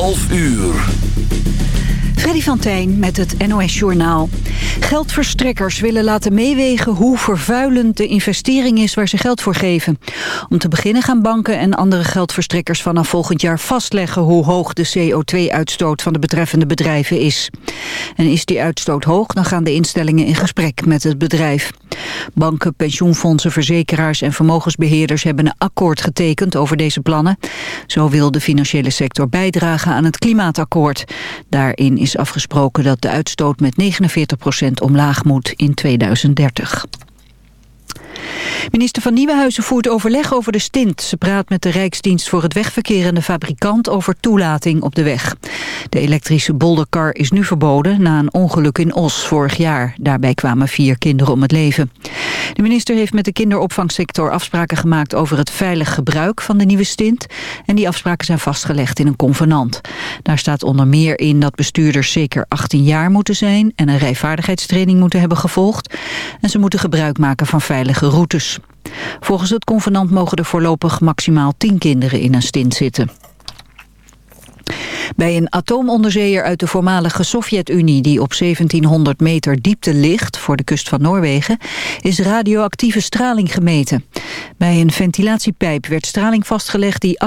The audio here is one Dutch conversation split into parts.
11 uur. Freddy van Tijn met het NOS-journaal. Geldverstrekkers willen laten meewegen hoe vervuilend de investering is waar ze geld voor geven. Om te beginnen gaan banken en andere geldverstrekkers vanaf volgend jaar vastleggen hoe hoog de CO2-uitstoot van de betreffende bedrijven is. En is die uitstoot hoog, dan gaan de instellingen in gesprek met het bedrijf. Banken, pensioenfondsen, verzekeraars en vermogensbeheerders hebben een akkoord getekend over deze plannen. Zo wil de financiële sector bijdragen aan het klimaatakkoord. Daarin is afgesproken dat de uitstoot met 49% omlaag moet in 2030. Minister van Nieuwenhuizen voert overleg over de stint. Ze praat met de Rijksdienst voor het wegverkeer en de fabrikant over toelating op de weg. De elektrische bolderkar is nu verboden na een ongeluk in Os vorig jaar. Daarbij kwamen vier kinderen om het leven. De minister heeft met de kinderopvangsector afspraken gemaakt over het veilig gebruik van de nieuwe stint. En die afspraken zijn vastgelegd in een convenant. Daar staat onder meer in dat bestuurders zeker 18 jaar moeten zijn en een rijvaardigheidstraining moeten hebben gevolgd. En ze moeten gebruik maken van veilige routes. Volgens het convenant mogen er voorlopig maximaal 10 kinderen in een stint zitten. Bij een atoomonderzeeër uit de voormalige Sovjet-Unie... die op 1700 meter diepte ligt, voor de kust van Noorwegen... is radioactieve straling gemeten. Bij een ventilatiepijp werd straling vastgelegd... die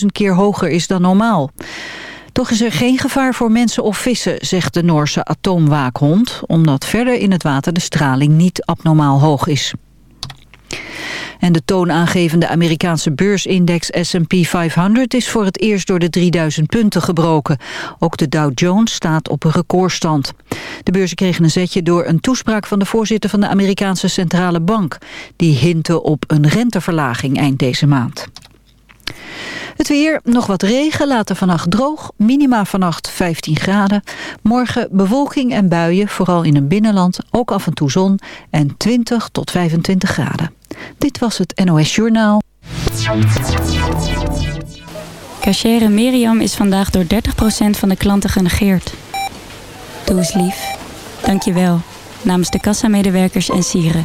800.000 keer hoger is dan normaal. Toch is er geen gevaar voor mensen of vissen, zegt de Noorse atoomwaakhond... omdat verder in het water de straling niet abnormaal hoog is. En de toonaangevende Amerikaanse beursindex S&P 500 is voor het eerst door de 3000 punten gebroken. Ook de Dow Jones staat op een recordstand. De beurzen kregen een zetje door een toespraak van de voorzitter van de Amerikaanse Centrale Bank. Die hintte op een renteverlaging eind deze maand. Het weer, nog wat regen, later vannacht droog. Minima vannacht 15 graden. Morgen bewolking en buien, vooral in het binnenland. Ook af en toe zon en 20 tot 25 graden. Dit was het NOS Journaal. Cachere Miriam is vandaag door 30% van de klanten genegeerd. Doe eens lief. Dank je wel. Namens de kassamedewerkers en sieren.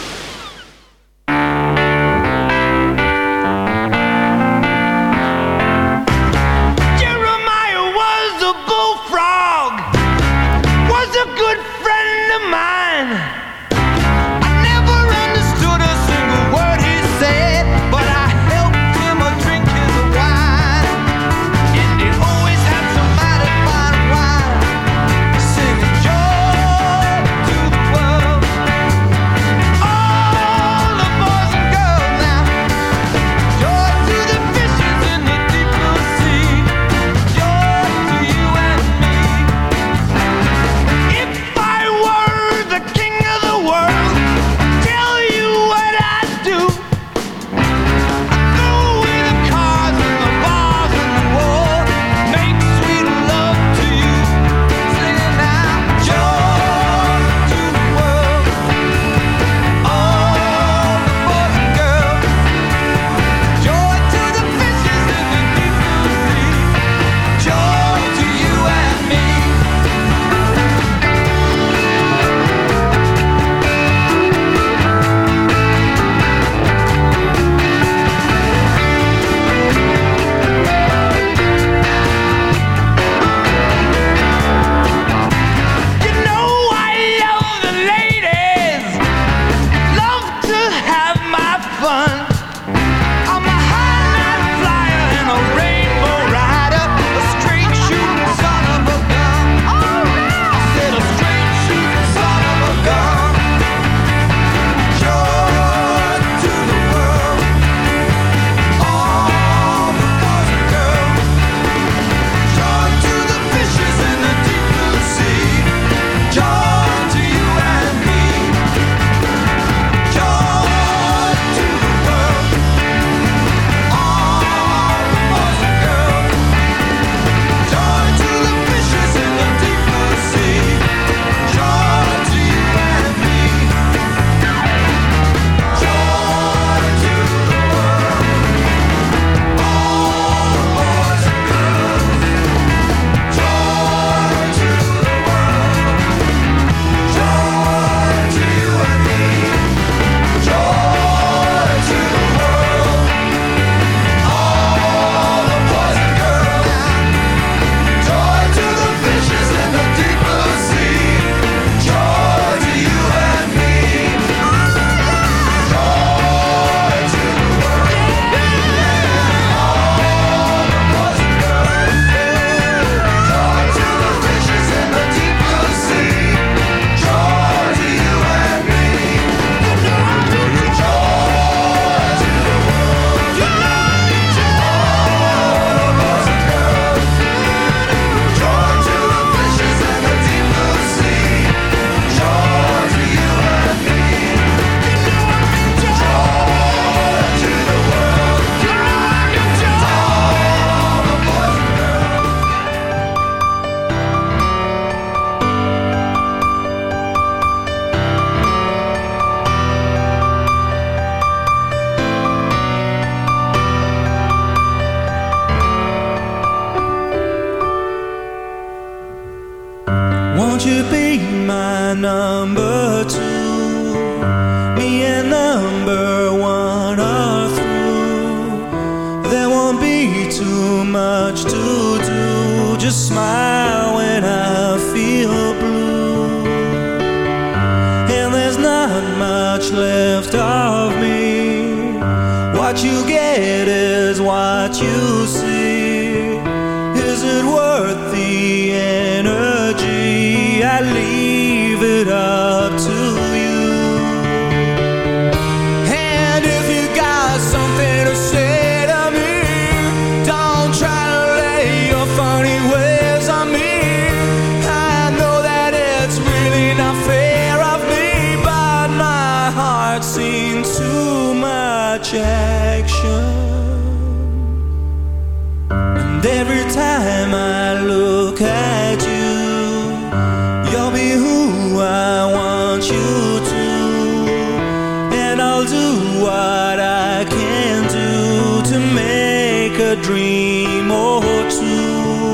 dream or two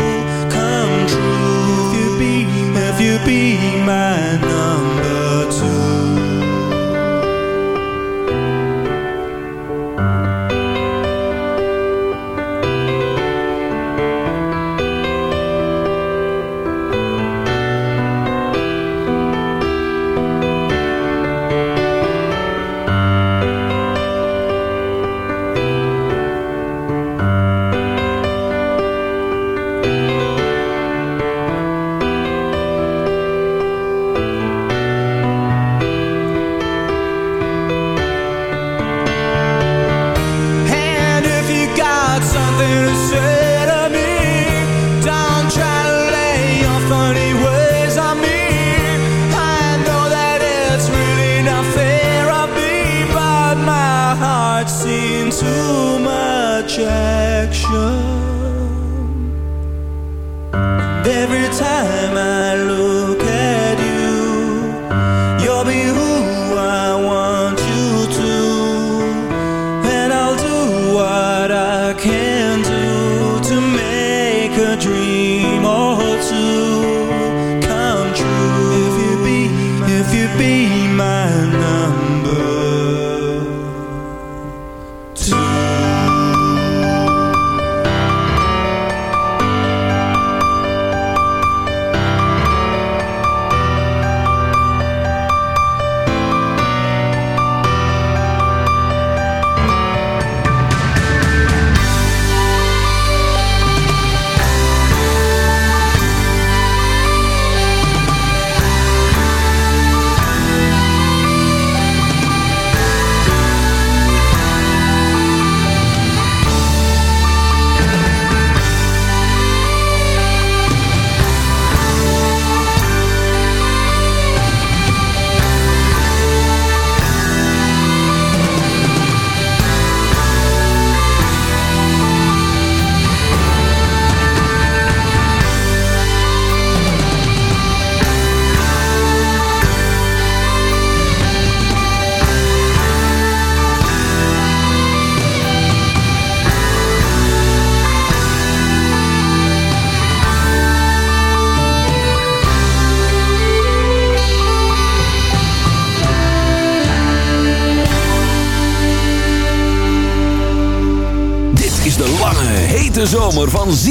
come true if you be, if you be my number.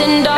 and dark.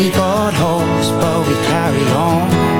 we got hopes, but we carry on.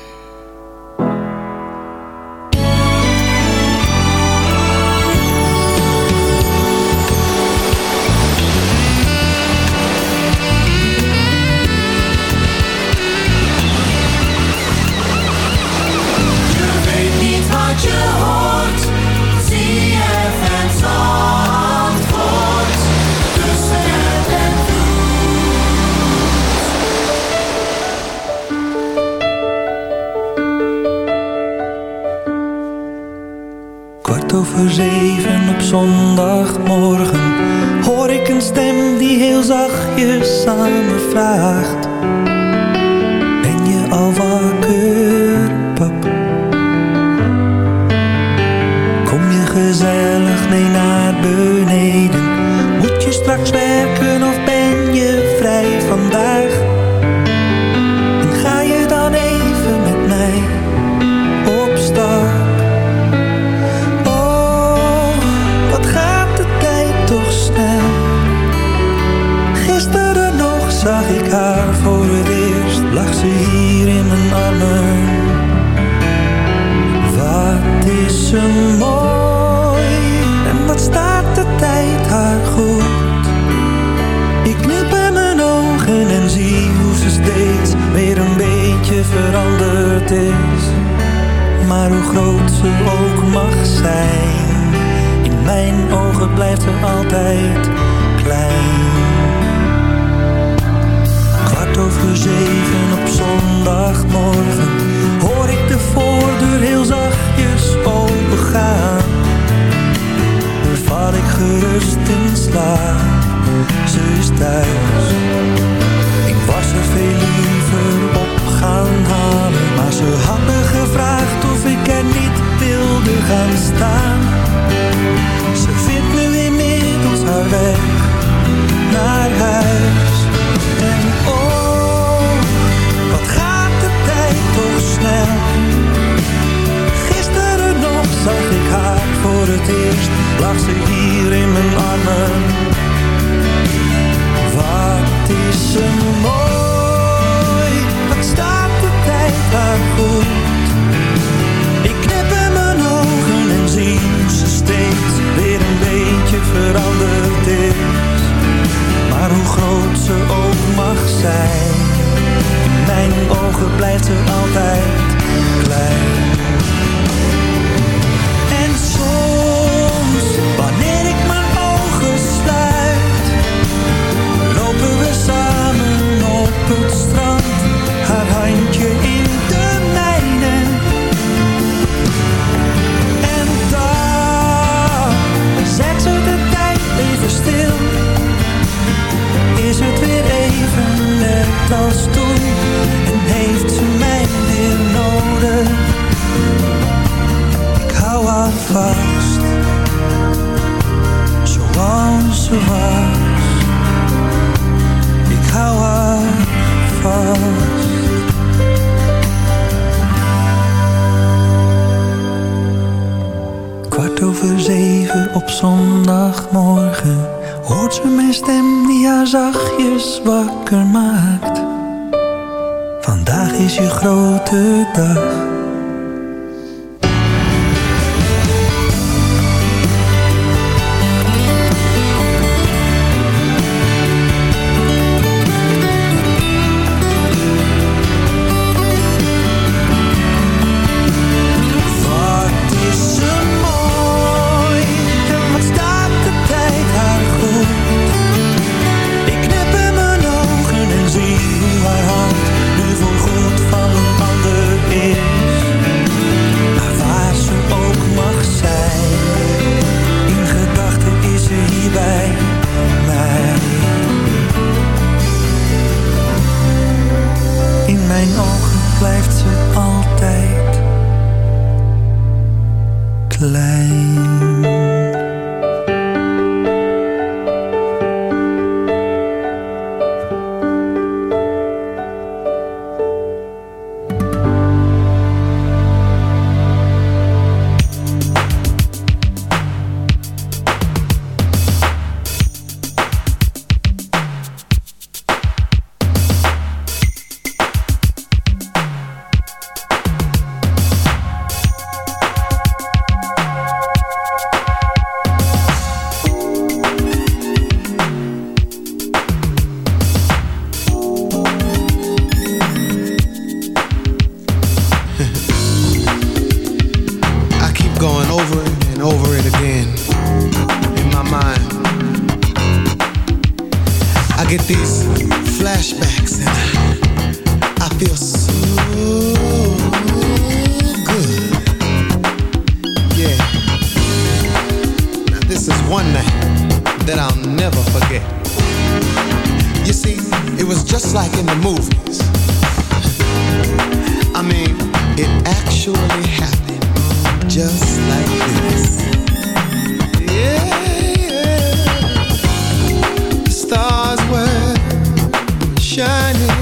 Shining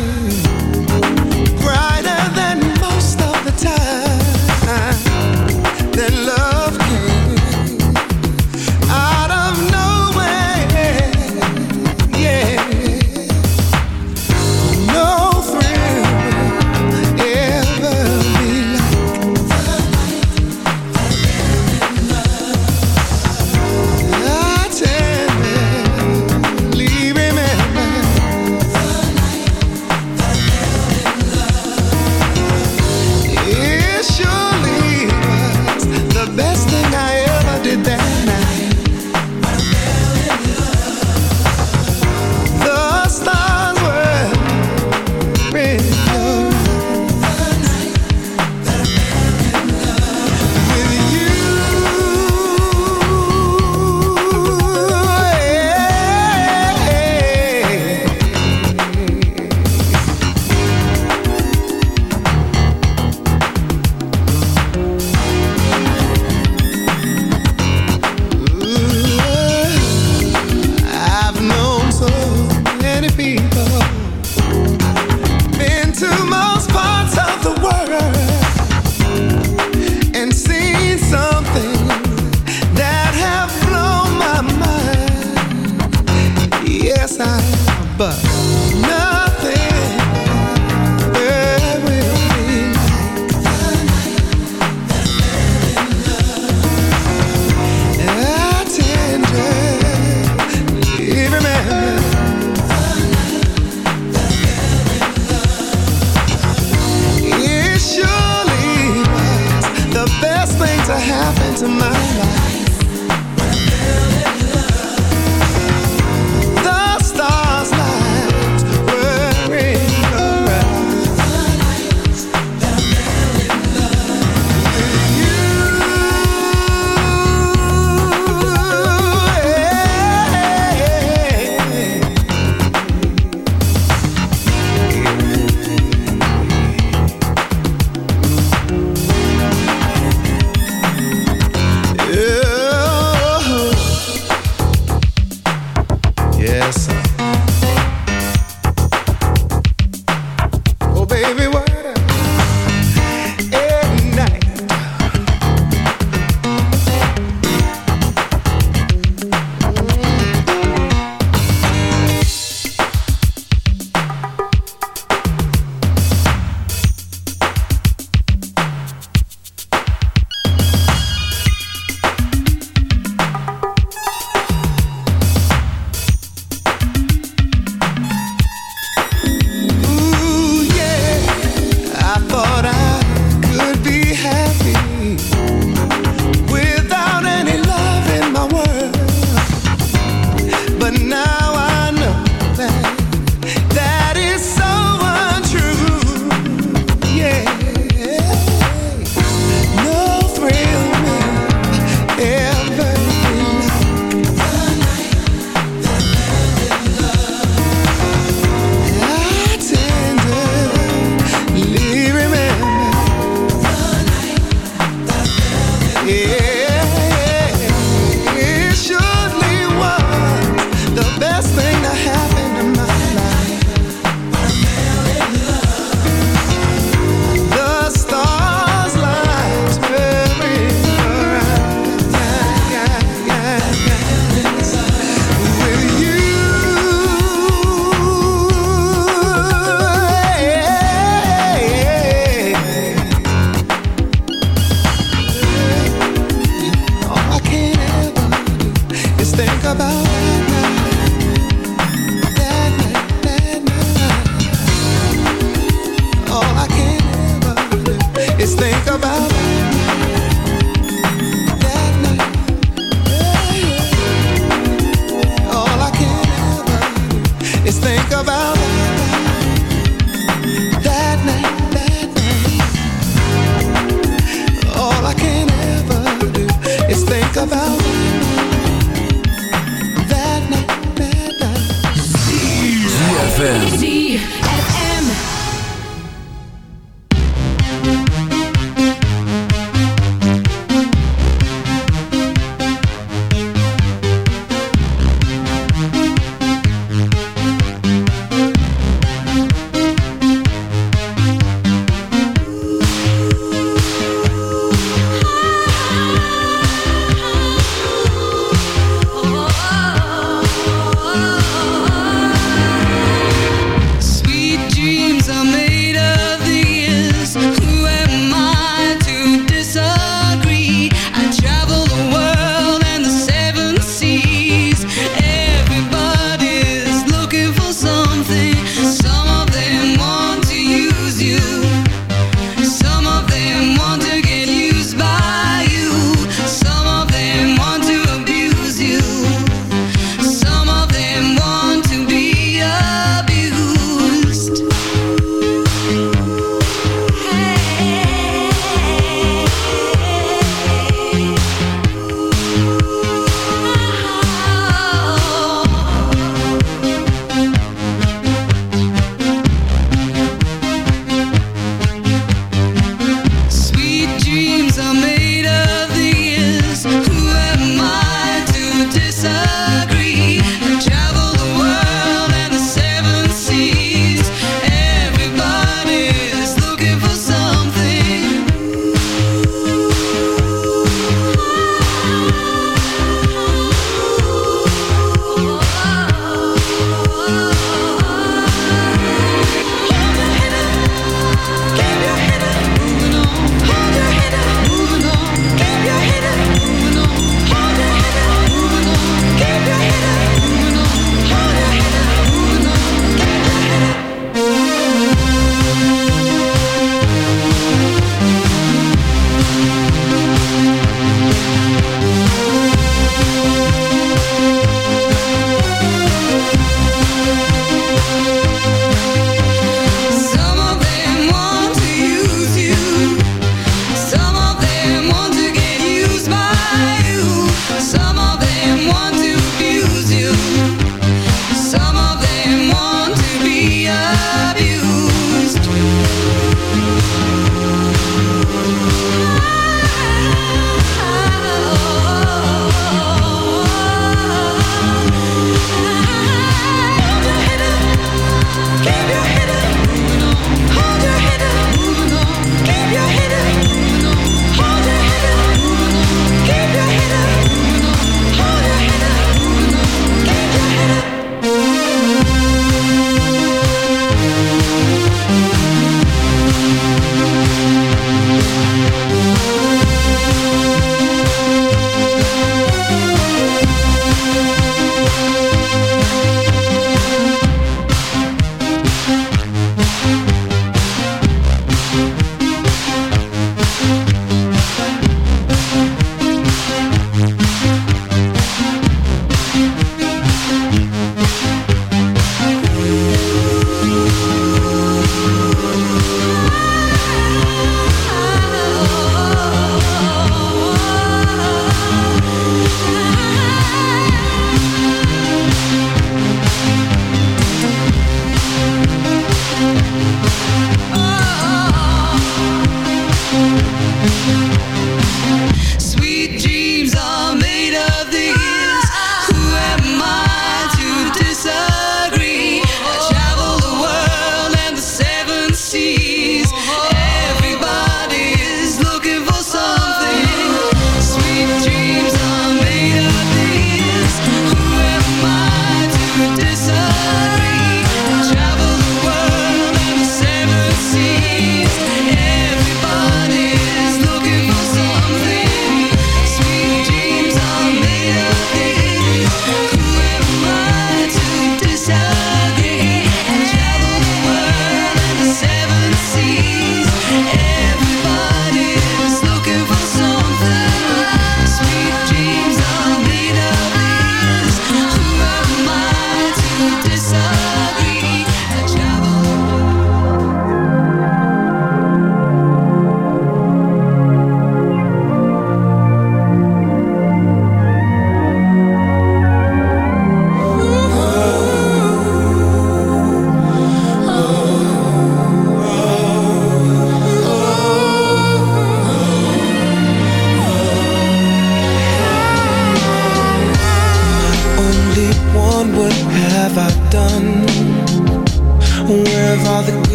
into my life.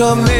come in.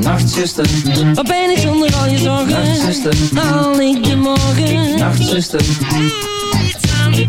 Nachtzuster, wat ben ik zonder al je zorgen? Nachtzuster, haal ik de morgen? Nachtzuster, doe iets aan de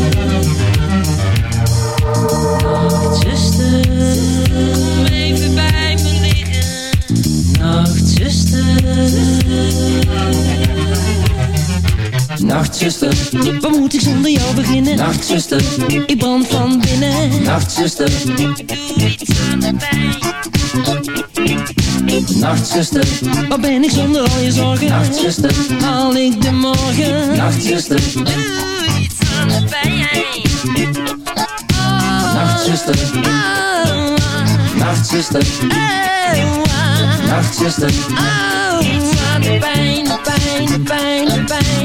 Nachtzuster, wat moet ik zonder jou beginnen? Nachtzuster, ik brand van binnen. Nachtzuster, doe iets aan de. Nachtzuster, wat ben ik zonder al je zorgen? Nachtzuster, haal ik de morgen? Nachtzuster, doe iets aan de pijn. Nachtzuster, oh, Nachtzuster, oh, Nachtzuster, oh, iets aan de pijn, pijn, pijn.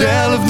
mezelf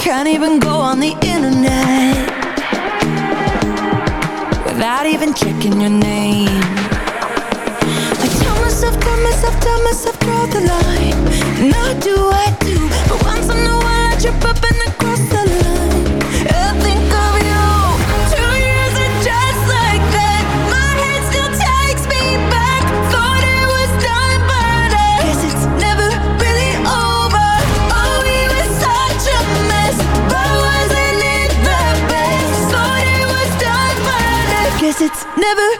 Can't even go on the internet Without even checking your name I tell myself, tell myself, tell myself, draw the line And I do it. never